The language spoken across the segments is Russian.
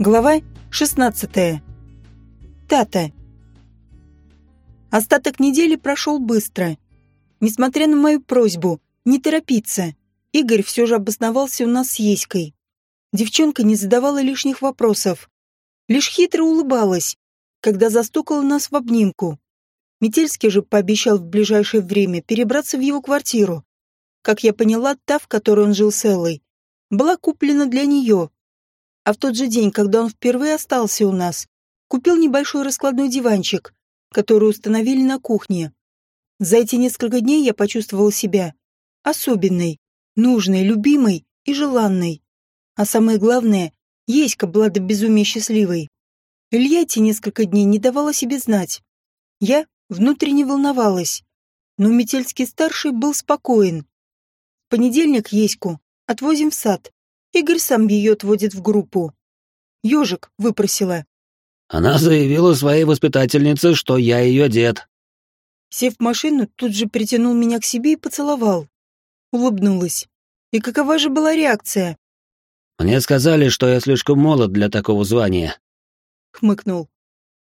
Глава 16. Тата. Остаток недели прошел быстро. Несмотря на мою просьбу не торопиться, Игорь все же обосновался у нас с Еськой. Девчонка не задавала лишних вопросов, лишь хитро улыбалась, когда застукала нас в обнимку. Метельский же пообещал в ближайшее время перебраться в его квартиру. Как я поняла, та, в которой он жил с Эллой, была куплена для нее, а в тот же день, когда он впервые остался у нас, купил небольшой раскладной диванчик, который установили на кухне. За эти несколько дней я почувствовала себя особенной, нужной, любимой и желанной. А самое главное, Еська была до безумия счастливой. Илья эти несколько дней не давала себе знать. Я внутренне волновалась, но Метельский-старший был спокоен. В понедельник Еську отвозим в сад, Игорь сам ее отводит в группу. Ежик выпросила. Она заявила своей воспитательнице, что я ее дед. Сев в машину, тут же притянул меня к себе и поцеловал. Улыбнулась. И какова же была реакция? Мне сказали, что я слишком молод для такого звания. Хмыкнул.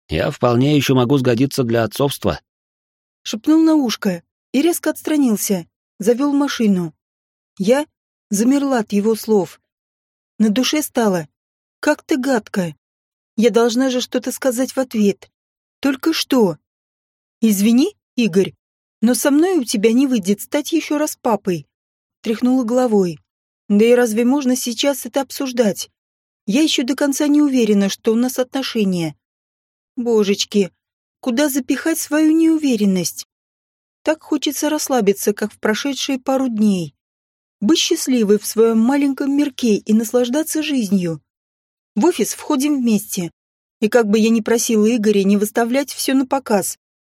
Я вполне еще могу сгодиться для отцовства. Шепнул на ушко и резко отстранился, завел машину. Я замерла от его слов, на душе стало как-то гадко. Я должна же что-то сказать в ответ. Только что? Извини, Игорь, но со мной у тебя не выйдет стать еще раз папой. Тряхнула головой. Да и разве можно сейчас это обсуждать? Я еще до конца не уверена, что у нас отношения. Божечки, куда запихать свою неуверенность? Так хочется расслабиться, как в прошедшие пару дней быть счастливой в своем маленьком мирке и наслаждаться жизнью. В офис входим вместе. И как бы я ни просила Игоря не выставлять все на показ,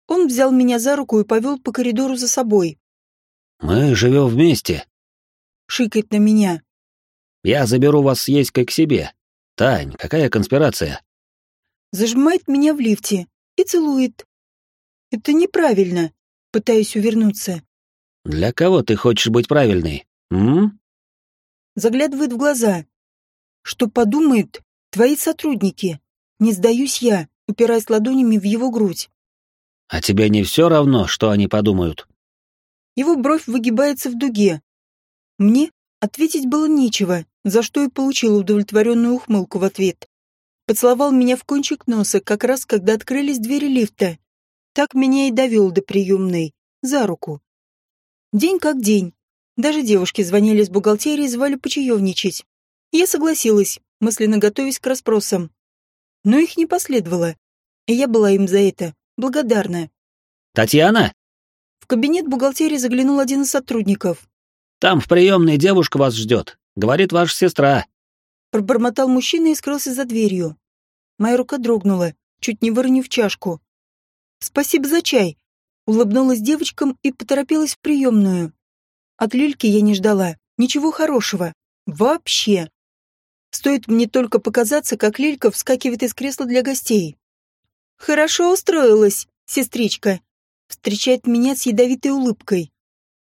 он взял меня за руку и повел по коридору за собой. «Мы живем вместе», — шикает на меня. «Я заберу вас с Еськой к себе. Тань, какая конспирация?» Зажимает меня в лифте и целует. Это неправильно, пытаюсь увернуться. «Для кого ты хочешь быть правильной? М? Заглядывает в глаза. Что подумают твои сотрудники? Не сдаюсь я, упираясь ладонями в его грудь. А тебе не все равно, что они подумают? Его бровь выгибается в дуге. Мне ответить было нечего, за что и получил удовлетворенную ухмылку в ответ. Поцеловал меня в кончик носа, как раз когда открылись двери лифта. Так меня и довел до приемной, за руку. День как день. Даже девушки звонили с бухгалтерии и звали почаевничать. Я согласилась, мысленно готовясь к расспросам. Но их не последовало. И я была им за это благодарна. «Татьяна?» В кабинет бухгалтерии заглянул один из сотрудников. «Там в приемной девушка вас ждет. Говорит ваша сестра». Пробормотал мужчина и скрылся за дверью. Моя рука дрогнула, чуть не выронив чашку. «Спасибо за чай», — улыбнулась девочкам и поторопилась в приемную. От Лильки я не ждала. Ничего хорошего. Вообще. Стоит мне только показаться, как Лилька вскакивает из кресла для гостей. «Хорошо устроилась, сестричка», встречает меня с ядовитой улыбкой.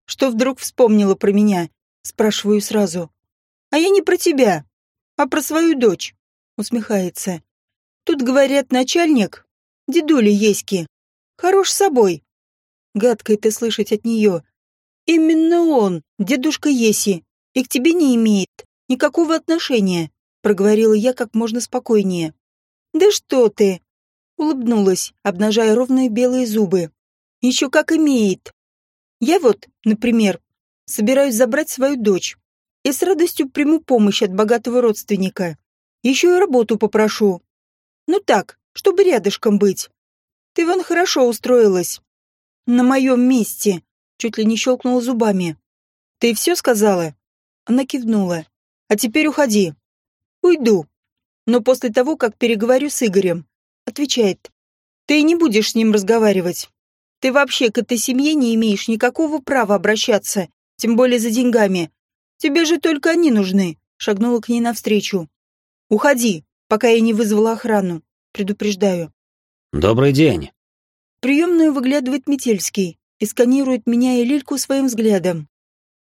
«Что вдруг вспомнила про меня?» спрашиваю сразу. «А я не про тебя, а про свою дочь», усмехается. «Тут, говорят, начальник, дедуля Еськи, хорош собой». Гадко это слышать от нее, «Именно он, дедушка Еси, и к тебе не имеет никакого отношения», проговорила я как можно спокойнее. «Да что ты!» улыбнулась, обнажая ровные белые зубы. «Еще как имеет. Я вот, например, собираюсь забрать свою дочь и с радостью приму помощь от богатого родственника. Еще и работу попрошу. Ну так, чтобы рядышком быть. Ты вон хорошо устроилась. На моем месте чуть ли не щелкнула зубами. «Ты все сказала?» Она кивнула. «А теперь уходи». «Уйду. Но после того, как переговорю с Игорем». Отвечает. «Ты не будешь с ним разговаривать. Ты вообще к этой семье не имеешь никакого права обращаться, тем более за деньгами. Тебе же только они нужны», шагнула к ней навстречу. «Уходи, пока я не вызвала охрану. Предупреждаю». «Добрый день». приемную выглядывает Метельский и сканирует меня и Лильку своим взглядом.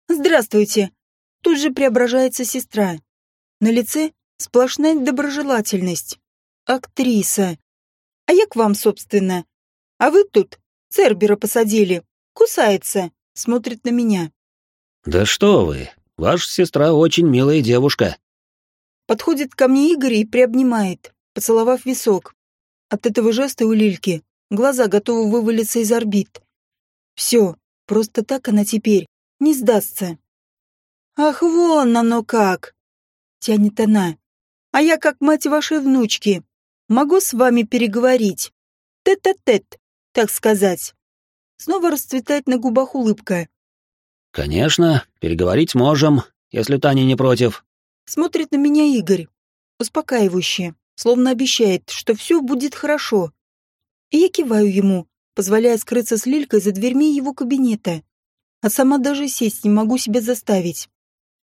«Здравствуйте!» Тут же преображается сестра. На лице Сплошная доброжелательность. Актриса. А я к вам, собственно. А вы тут Цербера посадили. Кусается. Смотрит на меня. Да что вы, ваша сестра очень милая девушка. Подходит ко мне Игорь и приобнимает, поцеловав висок. От этого жеста у Лильки глаза готовы вывалиться из орбит. Все, просто так она теперь не сдастся. «Ах, вон оно как!» — тянет она. «А я как мать вашей внучки. Могу с вами переговорить? Тет-а-тет, так сказать». Снова расцветает на губах улыбка. «Конечно, переговорить можем, если Таня не против». Смотрит на меня Игорь. Успокаивающе словно обещает, что все будет хорошо. И я киваю ему, позволяя скрыться с Лилькой за дверьми его кабинета. А сама даже сесть не могу себя заставить.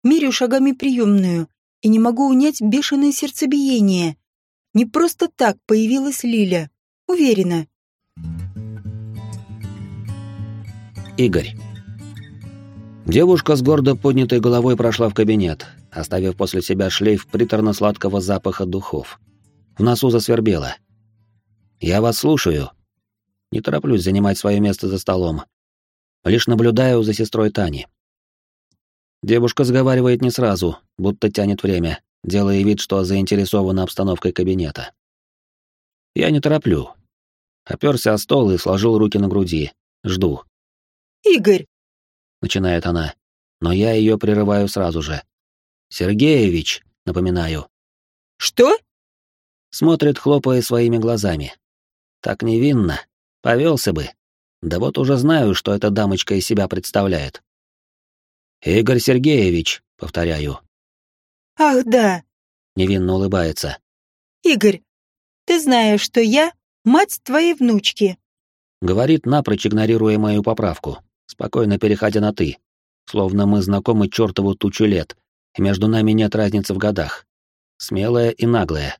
Мерю шагами приемную и не могу унять бешеное сердцебиение. Не просто так появилась Лиля. Уверена. Игорь. Девушка с гордо поднятой головой прошла в кабинет, оставив после себя шлейф приторно-сладкого запаха духов. В носу засвербело. «Я вас слушаю». Не тороплюсь занимать свое место за столом. Лишь наблюдаю за сестрой Тани. Девушка заговаривает не сразу, будто тянет время, делая вид, что заинтересована обстановкой кабинета. Я не тороплю. Оперся о стол и сложил руки на груди. Жду. «Игорь!» — начинает она, но я ее прерываю сразу же. «Сергеевич!» — напоминаю. «Что?» Смотрит, хлопая своими глазами. Так невинно. Повелся бы. Да вот уже знаю, что эта дамочка из себя представляет. «Игорь Сергеевич», — повторяю. «Ах, да», — невинно улыбается. «Игорь, ты знаешь, что я мать твоей внучки», — говорит, напрочь игнорируя мою поправку, спокойно переходя на «ты», словно мы знакомы чертову тучу лет, и между нами нет разницы в годах. Смелая и наглая.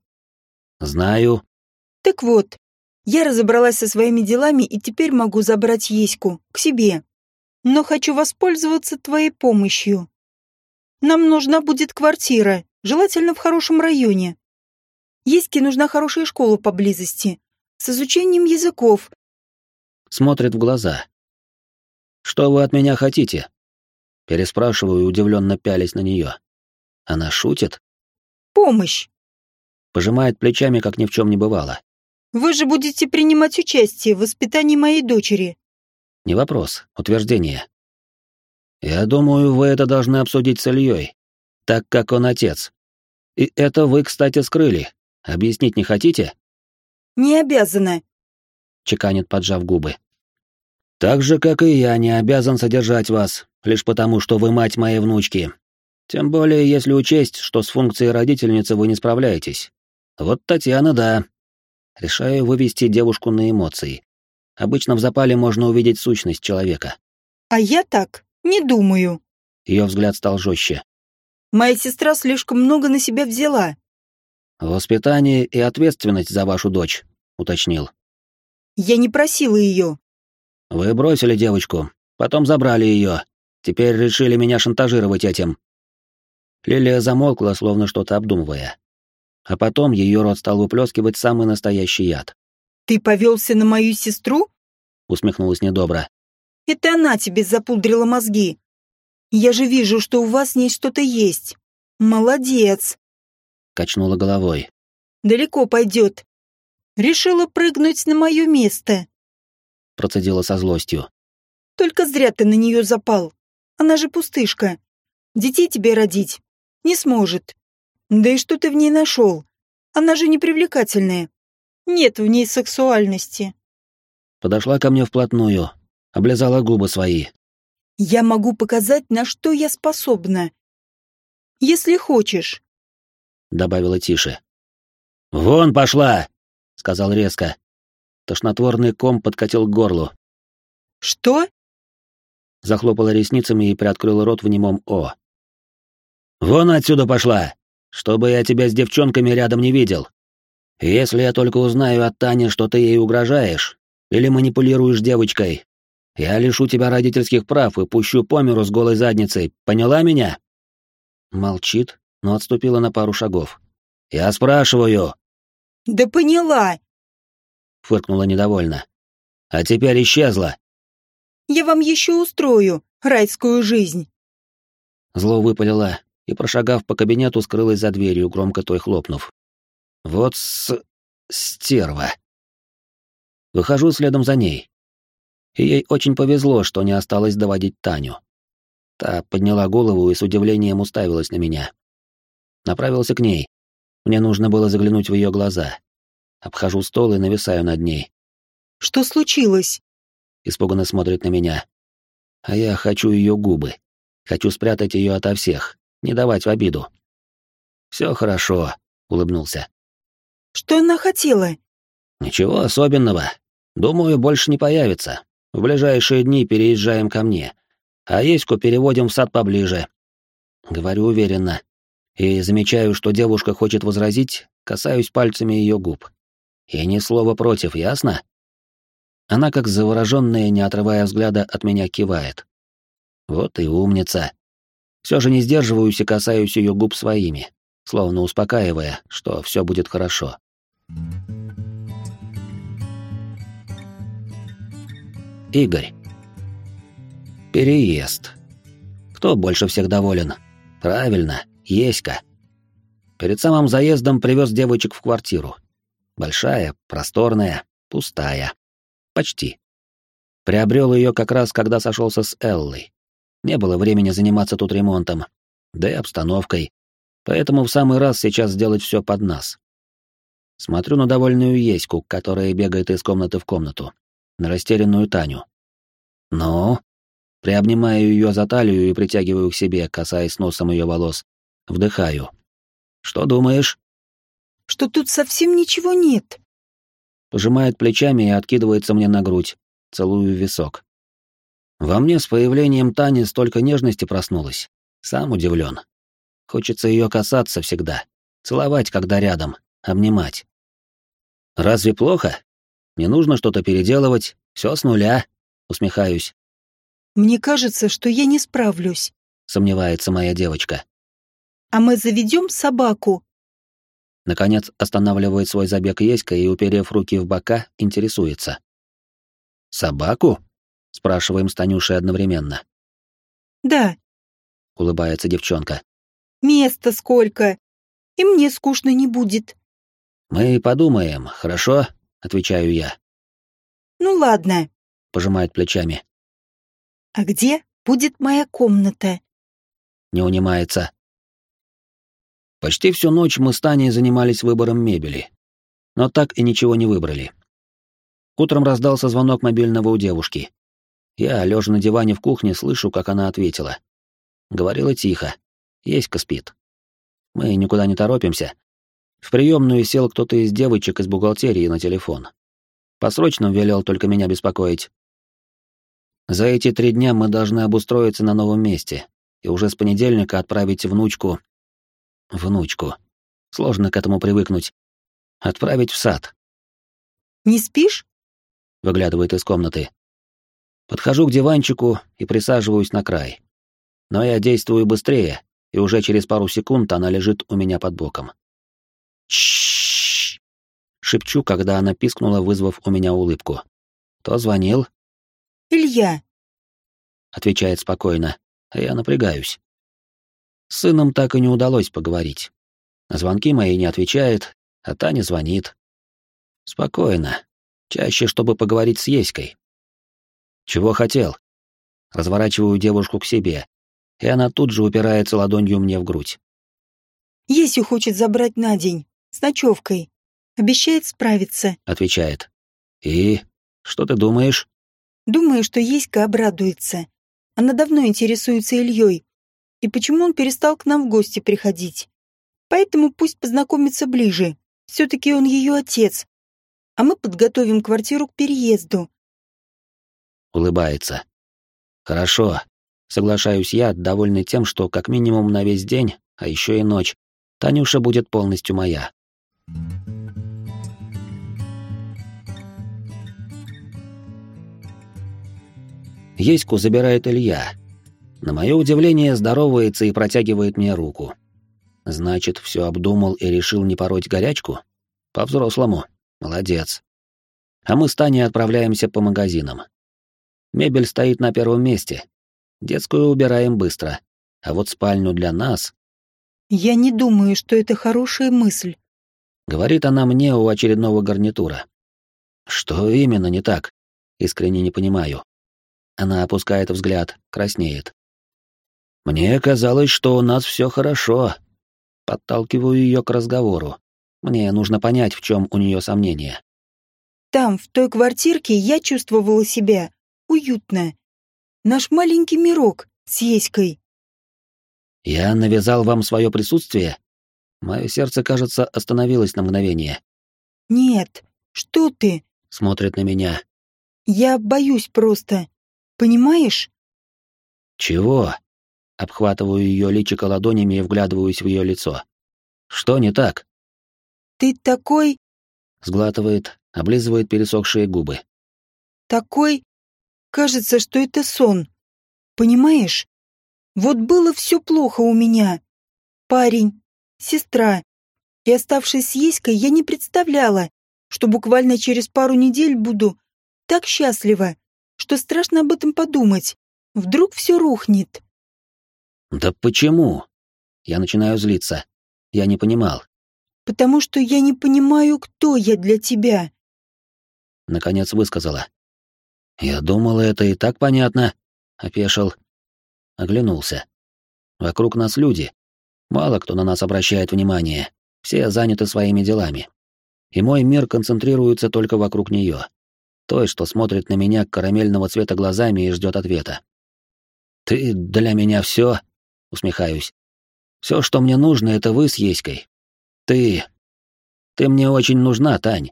Знаю. Так вот, я разобралась со своими делами и теперь могу забрать Еську к себе. Но хочу воспользоваться твоей помощью. Нам нужна будет квартира, желательно в хорошем районе. Еське нужна хорошая школа поблизости, с изучением языков. Смотрит в глаза. Что вы от меня хотите? Переспрашиваю, удивленно пялясь на нее. Она шутит? Помощь пожимает плечами, как ни в чем не бывало. «Вы же будете принимать участие в воспитании моей дочери». Не вопрос, утверждение. Я думаю, вы это должны обсудить с Ильей, так как он отец. И это вы, кстати, скрыли. Объяснить не хотите? Не обязана. Чеканит, поджав губы. Так же, как и я, не обязан содержать вас, лишь потому, что вы мать моей внучки. Тем более, если учесть, что с функцией родительницы вы не справляетесь. Вот Татьяна, да. Решаю вывести девушку на эмоции. Обычно в запале можно увидеть сущность человека. А я так не думаю. Ее взгляд стал жестче. Моя сестра слишком много на себя взяла. Воспитание и ответственность за вашу дочь, уточнил. Я не просила ее. Вы бросили девочку, потом забрали ее. Теперь решили меня шантажировать этим. Лилия замолкла, словно что-то обдумывая а потом ее рот стал выплескивать самый настоящий яд. «Ты повелся на мою сестру?» — усмехнулась недобро. «Это она тебе запудрила мозги. Я же вижу, что у вас с ней что-то есть. Молодец!» Качнула головой. «Далеко пойдет. Решила прыгнуть на мое место». Процедила со злостью. «Только зря ты на нее запал. Она же пустышка. Детей тебе родить не сможет. Да и что ты в ней нашел? Она же непривлекательная. Нет в ней сексуальности. Подошла ко мне вплотную, облизала губы свои. Я могу показать, на что я способна. Если хочешь. Добавила тише. «Вон пошла!» — сказал резко. Тошнотворный ком подкатил к горлу. «Что?» Захлопала ресницами и приоткрыла рот в немом «О». «Вон отсюда пошла!» Чтобы я тебя с девчонками рядом не видел. Если я только узнаю от Тани, что ты ей угрожаешь или манипулируешь девочкой, я лишу тебя родительских прав и пущу по миру с голой задницей. Поняла меня?» Молчит, но отступила на пару шагов. Я спрашиваю. Да поняла. Фыркнула недовольно. А теперь исчезла. Я вам еще устрою райскую жизнь. Зло выпалила и, прошагав по кабинету, скрылась за дверью, громко той хлопнув. Вот с... стерва. Выхожу следом за ней. И ей очень повезло, что не осталось доводить Таню. Та подняла голову и с удивлением уставилась на меня. Направился к ней. Мне нужно было заглянуть в ее глаза. Обхожу стол и нависаю над ней. «Что случилось?» Испуганно смотрит на меня. А я хочу ее губы. Хочу спрятать ее ото всех, не давать в обиду. Все хорошо, улыбнулся. Что она хотела? Ничего особенного. Думаю, больше не появится. В ближайшие дни переезжаем ко мне. А Еську переводим в сад поближе. Говорю уверенно. И замечаю, что девушка хочет возразить, касаюсь пальцами ее губ. И ни слова против, ясно? Она, как завороженная, не отрывая взгляда, от меня кивает. Вот и умница. Все же не сдерживаюсь и касаюсь ее губ своими, словно успокаивая, что все будет хорошо. Игорь. Переезд. Кто больше всех доволен? Правильно, Еська. Перед самым заездом привез девочек в квартиру. Большая, просторная, пустая. Почти. Приобрел ее как раз, когда сошелся с Эллой. Не было времени заниматься тут ремонтом, да и обстановкой. Поэтому в самый раз сейчас сделать все под нас. Смотрю на довольную Еську, которая бегает из комнаты в комнату, на растерянную Таню. «Ну?» Приобнимаю ее за талию и притягиваю к себе, касаясь носом ее волос. Вдыхаю. «Что думаешь?» «Что тут совсем ничего нет». Пожимает плечами и откидывается мне на грудь, целую висок. Во мне с появлением Тани столько нежности проснулось. Сам удивлен. Хочется ее касаться всегда, целовать, когда рядом, обнимать. Разве плохо? Не нужно что-то переделывать, все с нуля, усмехаюсь. Мне кажется, что я не справлюсь, сомневается моя девочка. А мы заведем собаку. Наконец останавливает свой забег Еська и, уперев руки в бока, интересуется. «Собаку?» — спрашиваем с Танюшей одновременно. «Да», — улыбается девчонка. «Места сколько! И мне скучно не будет». «Мы подумаем, хорошо?» — отвечаю я. «Ну ладно», — пожимает плечами. «А где будет моя комната?» Не унимается. Почти всю ночь мы с Таней занимались выбором мебели, но так и ничего не выбрали. Утром раздался звонок мобильного у девушки. Я, лежа на диване в кухне, слышу, как она ответила. Говорила тихо. Еська спит. Мы никуда не торопимся. В приемную сел кто-то из девочек из бухгалтерии на телефон. По срочным велел только меня беспокоить. За эти три дня мы должны обустроиться на новом месте и уже с понедельника отправить внучку внучку. Сложно к этому привыкнуть. Отправить в сад. «Не спишь?» — выглядывает из комнаты. Подхожу к диванчику и присаживаюсь на край. Но я действую быстрее, и уже через пару секунд она лежит у меня под боком. Чш! шепчу, когда она пискнула, вызвав у меня улыбку. «Кто звонил?» «Илья», — отвечает спокойно, а я напрягаюсь. С сыном так и не удалось поговорить. На звонки мои не отвечает, а Таня звонит. Спокойно. Чаще, чтобы поговорить с Еськой. Чего хотел? Разворачиваю девушку к себе, и она тут же упирается ладонью мне в грудь. Есю хочет забрать на день, с ночевкой. Обещает справиться. Отвечает. И? Что ты думаешь? Думаю, что Еська обрадуется. Она давно интересуется Ильей, и почему он перестал к нам в гости приходить. Поэтому пусть познакомится ближе. Все-таки он ее отец. А мы подготовим квартиру к переезду. Улыбается. Хорошо. Соглашаюсь я, довольный тем, что как минимум на весь день, а еще и ночь, Танюша будет полностью моя. Еську забирает Илья, на мое удивление, здоровается и протягивает мне руку. Значит, все обдумал и решил не пороть горячку? По-взрослому. Молодец. А мы с Таней отправляемся по магазинам. Мебель стоит на первом месте. Детскую убираем быстро. А вот спальню для нас... Я не думаю, что это хорошая мысль. Говорит она мне у очередного гарнитура. Что именно не так? Искренне не понимаю. Она опускает взгляд, краснеет. Мне казалось, что у нас все хорошо. Подталкиваю ее к разговору. Мне нужно понять, в чем у нее сомнения. Там, в той квартирке, я чувствовала себя уютно. Наш маленький мирок с Еськой. Я навязал вам свое присутствие? Мое сердце, кажется, остановилось на мгновение. Нет, что ты? Смотрит на меня. Я боюсь просто. Понимаешь? Чего? Обхватываю ее личико ладонями и вглядываюсь в ее лицо. Что не так? Ты такой... Сглатывает, облизывает пересохшие губы. Такой... Кажется, что это сон. Понимаешь? Вот было все плохо у меня. Парень, сестра. И оставшись с Еськой, я не представляла, что буквально через пару недель буду так счастлива, что страшно об этом подумать. Вдруг все рухнет. Да почему? Я начинаю злиться. Я не понимал. Потому что я не понимаю, кто я для тебя. Наконец высказала. Я думала, это и так понятно. Опешил. Оглянулся. Вокруг нас люди. Мало кто на нас обращает внимание. Все заняты своими делами. И мой мир концентрируется только вокруг нее. Той, что смотрит на меня карамельного цвета глазами и ждет ответа. «Ты для меня все, усмехаюсь. Все, что мне нужно, это вы с Еськой. Ты... Ты мне очень нужна, Тань.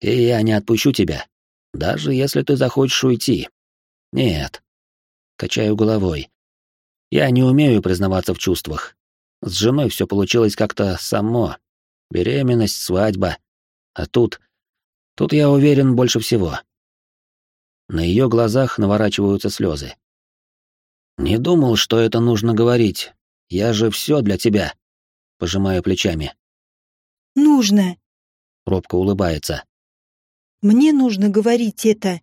И я не отпущу тебя, даже если ты захочешь уйти. Нет. Качаю головой. Я не умею признаваться в чувствах. С женой все получилось как-то само. Беременность, свадьба. А тут... Тут я уверен больше всего. На ее глазах наворачиваются слезы. Не думал, что это нужно говорить. Я же все для тебя. Пожимаю плечами. Нужно. Робко улыбается. Мне нужно говорить это.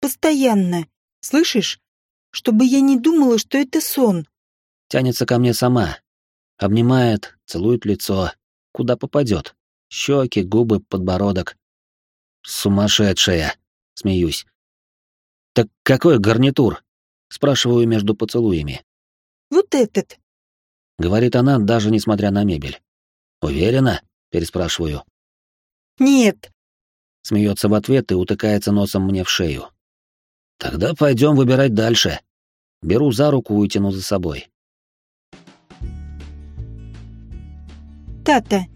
Постоянно. Слышишь? Чтобы я не думала, что это сон. Тянется ко мне сама. Обнимает, целует лицо. Куда попадет. Щеки, губы, подбородок. Сумасшедшая. Смеюсь. Так какой гарнитур? Спрашиваю между поцелуями. Вот этот. Говорит она, даже несмотря на мебель. Уверена? Переспрашиваю. Нет. Смеется в ответ и утыкается носом мне в шею. Тогда пойдем выбирать дальше. Беру за руку и тяну за собой. Тата.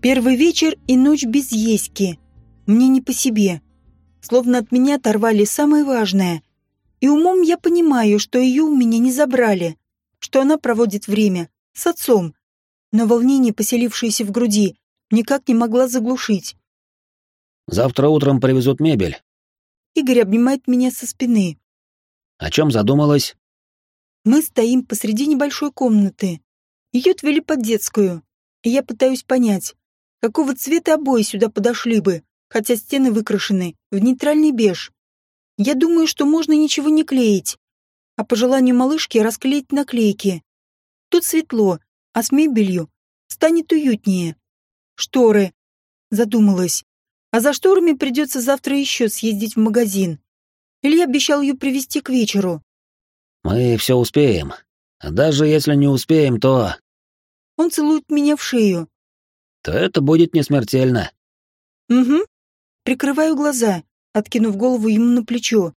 Первый вечер и ночь без еськи. Мне не по себе. Словно от меня оторвали самое важное. И умом я понимаю, что ее у меня не забрали, что она проводит время с отцом. Но волнение, поселившееся в груди, никак не могла заглушить. «Завтра утром привезут мебель». Игорь обнимает меня со спины. «О чем задумалась?» Мы стоим посреди небольшой комнаты. Ее отвели под детскую, и я пытаюсь понять, какого цвета обои сюда подошли бы, хотя стены выкрашены в нейтральный беж. Я думаю, что можно ничего не клеить, а по желанию малышки расклеить наклейки. Тут светло, а с мебелью станет уютнее. Шторы. Задумалась. А за шторами придется завтра еще съездить в магазин. Илья обещал ее привезти к вечеру. Мы все успеем. А даже если не успеем, то... Он целует меня в шею. То это будет не смертельно. Угу. Прикрываю глаза, откинув голову ему на плечо.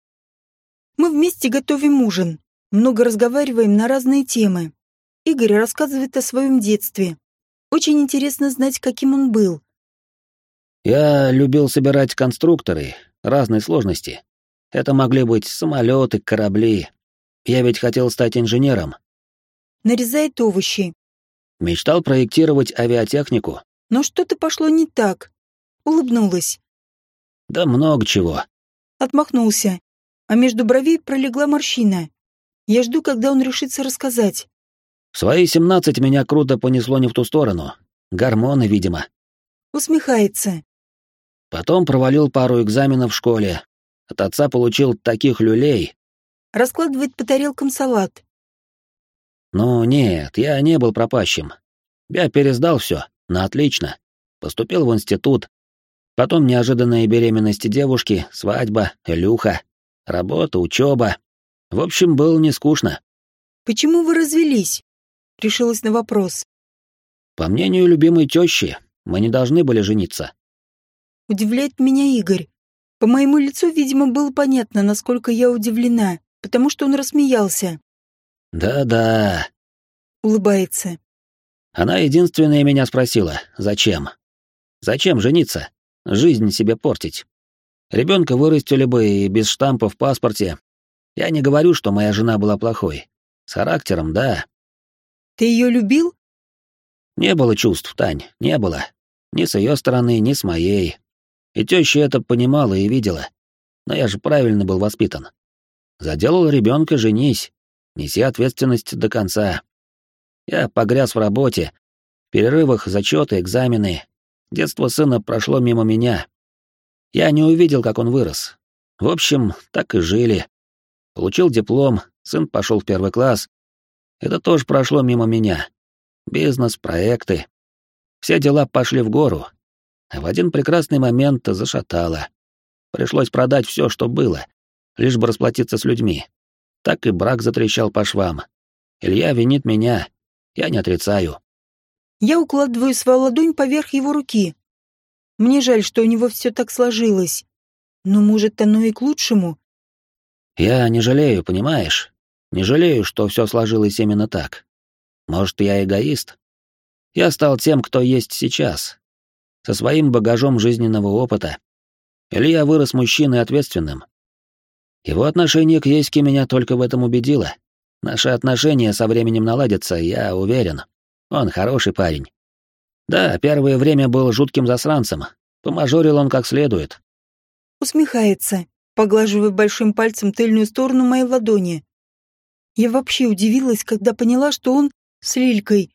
Мы вместе готовим ужин, много разговариваем на разные темы. Игорь рассказывает о своем детстве. Очень интересно знать, каким он был. Я любил собирать конструкторы разной сложности. Это могли быть самолеты, корабли. Я ведь хотел стать инженером. Нарезает овощи. Мечтал проектировать авиатехнику. Но что-то пошло не так. Улыбнулась. Да много чего. Отмахнулся. А между бровей пролегла морщина. Я жду, когда он решится рассказать. В свои семнадцать меня круто понесло не в ту сторону. Гормоны, видимо. Усмехается. Потом провалил пару экзаменов в школе. От отца получил таких люлей. Раскладывает по тарелкам салат. Ну, нет, я не был пропащим. Я пересдал все, на отлично. Поступил в институт. Потом неожиданные беременности девушки, свадьба, Илюха, работа, учеба. В общем, было не скучно. Почему вы развелись? Решилась на вопрос. По мнению любимой тещи, мы не должны были жениться. Удивляет меня Игорь. По моему лицу, видимо, было понятно, насколько я удивлена, потому что он рассмеялся. «Да-да», — улыбается. Она единственная меня спросила, зачем? Зачем жениться? Жизнь себе портить. Ребенка вырастили бы и без штампа в паспорте. Я не говорю, что моя жена была плохой. С характером, да. Ты ее любил? Не было чувств, Тань, не было. Ни с ее стороны, ни с моей. И теща это понимала и видела. Но я же правильно был воспитан. Заделал ребенка, женись. Неси ответственность до конца. Я погряз в работе, в перерывах зачеты, экзамены. Детство сына прошло мимо меня. Я не увидел, как он вырос. В общем, так и жили. Получил диплом, сын пошел в первый класс. Это тоже прошло мимо меня. Бизнес, проекты. Все дела пошли в гору. А в один прекрасный момент зашатало. Пришлось продать все, что было, лишь бы расплатиться с людьми. Так и брак затрещал по швам. Илья винит меня, я не отрицаю. Я укладываю свою ладонь поверх его руки. Мне жаль, что у него все так сложилось. Но, может, оно и к лучшему. Я не жалею, понимаешь? Не жалею, что все сложилось именно так. Может, я эгоист? Я стал тем, кто есть сейчас. Со своим багажом жизненного опыта. Или я вырос мужчиной ответственным. Его отношение к Еське меня только в этом убедило. Наши отношения со временем наладятся, я уверен. Он хороший парень. Да, первое время был жутким засранцем. Помажорил он как следует. Усмехается, поглаживая большим пальцем тыльную сторону моей ладони. Я вообще удивилась, когда поняла, что он с Лилькой.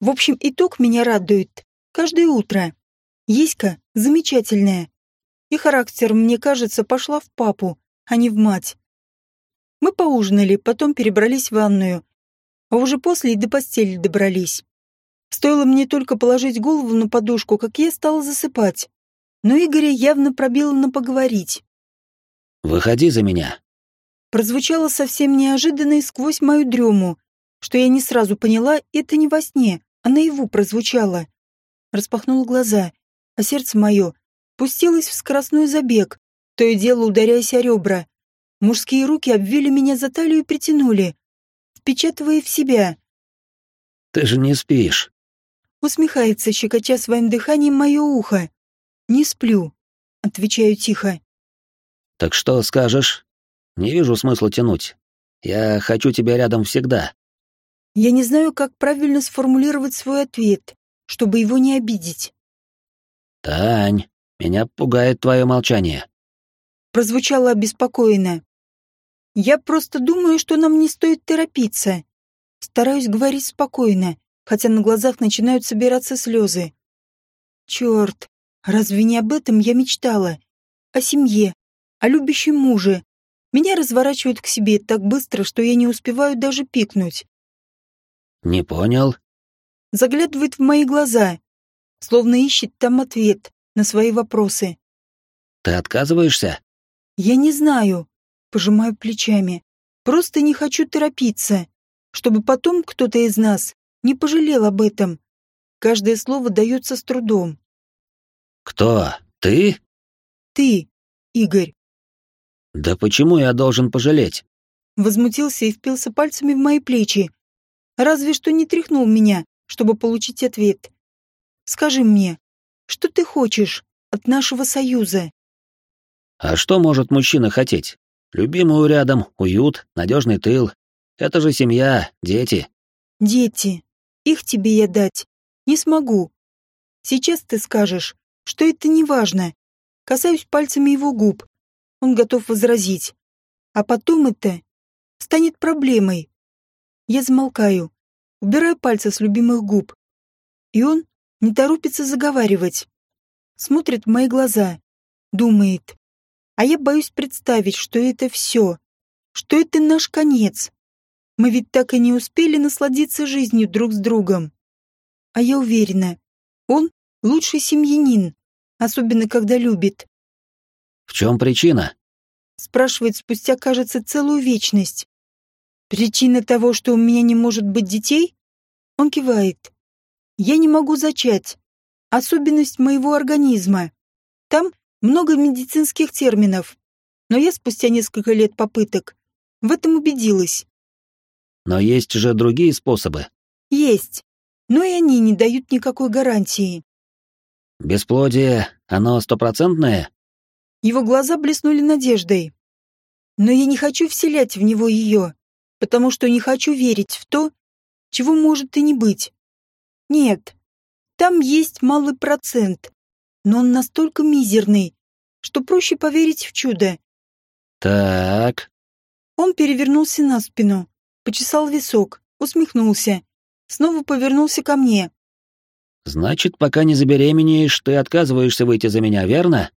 В общем, итог меня радует. Каждое утро. Еська замечательная. И характер, мне кажется, пошла в папу, а не в мать. Мы поужинали, потом перебрались в ванную. А уже после и до постели добрались. Стоило мне только положить голову на подушку, как я стала засыпать. Но Игоря явно пробило на поговорить. «Выходи за меня». Прозвучало совсем неожиданно и сквозь мою дрему, что я не сразу поняла, это не во сне, а наяву прозвучало. Распахнула глаза, а сердце мое пустилось в скоростной забег, то и дело ударяясь о ребра. Мужские руки обвили меня за талию и притянули, впечатывая в себя. «Ты же не спишь!» Усмехается, щекоча своим дыханием мое ухо. «Не сплю», — отвечаю тихо. «Так что скажешь? Не вижу смысла тянуть. Я хочу тебя рядом всегда». Я не знаю, как правильно сформулировать свой ответ, чтобы его не обидеть. «Тань, меня пугает твое молчание». Прозвучало обеспокоенно. Я просто думаю, что нам не стоит торопиться. Стараюсь говорить спокойно, хотя на глазах начинают собираться слезы. Черт, разве не об этом я мечтала? О семье, о любящем муже. Меня разворачивают к себе так быстро, что я не успеваю даже пикнуть. Не понял. Заглядывает в мои глаза, словно ищет там ответ на свои вопросы. Ты отказываешься? Я не знаю. Пожимаю плечами. Просто не хочу торопиться, чтобы потом кто-то из нас не пожалел об этом. Каждое слово дается с трудом. Кто? Ты? Ты, Игорь. Да почему я должен пожалеть? Возмутился и впился пальцами в мои плечи. Разве что не тряхнул меня, чтобы получить ответ. Скажи мне, что ты хочешь от нашего союза? А что может мужчина хотеть? Любимую рядом, уют, надежный тыл. Это же семья, дети. Дети. Их тебе я дать не смогу. Сейчас ты скажешь, что это не важно. Касаюсь пальцами его губ. Он готов возразить. А потом это станет проблемой. Я замолкаю. убираю пальцы с любимых губ. И он не торопится заговаривать. Смотрит в мои глаза, думает. А я боюсь представить, что это все, что это наш конец. Мы ведь так и не успели насладиться жизнью друг с другом. А я уверена, он лучший семьянин, особенно когда любит. В чем причина? Спрашивает спустя, кажется, целую вечность. Причина того, что у меня не может быть детей? Он кивает. Я не могу зачать. Особенность моего организма. Там много медицинских терминов. Но я спустя несколько лет попыток в этом убедилась. Но есть же другие способы. Есть. Но и они не дают никакой гарантии. Бесплодие, оно стопроцентное? Его глаза блеснули надеждой. Но я не хочу вселять в него ее, потому что не хочу верить в то, чего может и не быть. Нет, там есть малый процент, но он настолько мизерный, что проще поверить в чудо. Так. Он перевернулся на спину, почесал висок, усмехнулся, снова повернулся ко мне. Значит, пока не забеременеешь, ты отказываешься выйти за меня, верно?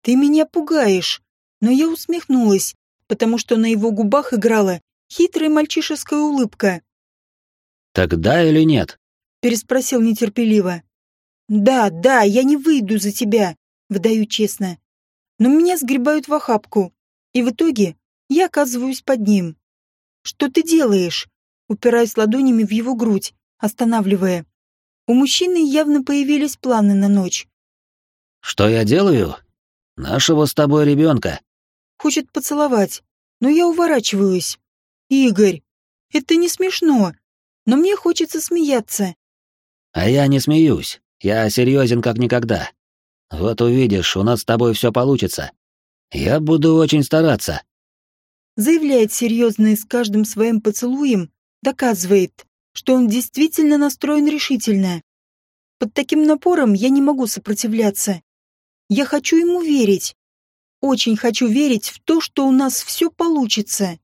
Ты меня пугаешь. Но я усмехнулась, потому что на его губах играла хитрая мальчишеская улыбка. «Тогда или нет?» — переспросил нетерпеливо. «Да, да, я не выйду за тебя», — выдаю честно. Но меня сгребают в охапку, и в итоге я оказываюсь под ним. «Что ты делаешь?» Упираюсь ладонями в его грудь, останавливая. У мужчины явно появились планы на ночь. «Что я делаю? Нашего с тобой ребенка». Хочет поцеловать, но я уворачиваюсь. «Игорь, это не смешно, но мне хочется смеяться». «А я не смеюсь. Я серьезен как никогда. Вот увидишь, у нас с тобой все получится. Я буду очень стараться». Заявляет серьезно и с каждым своим поцелуем доказывает, что он действительно настроен решительно. Под таким напором я не могу сопротивляться. Я хочу ему верить. Очень хочу верить в то, что у нас все получится.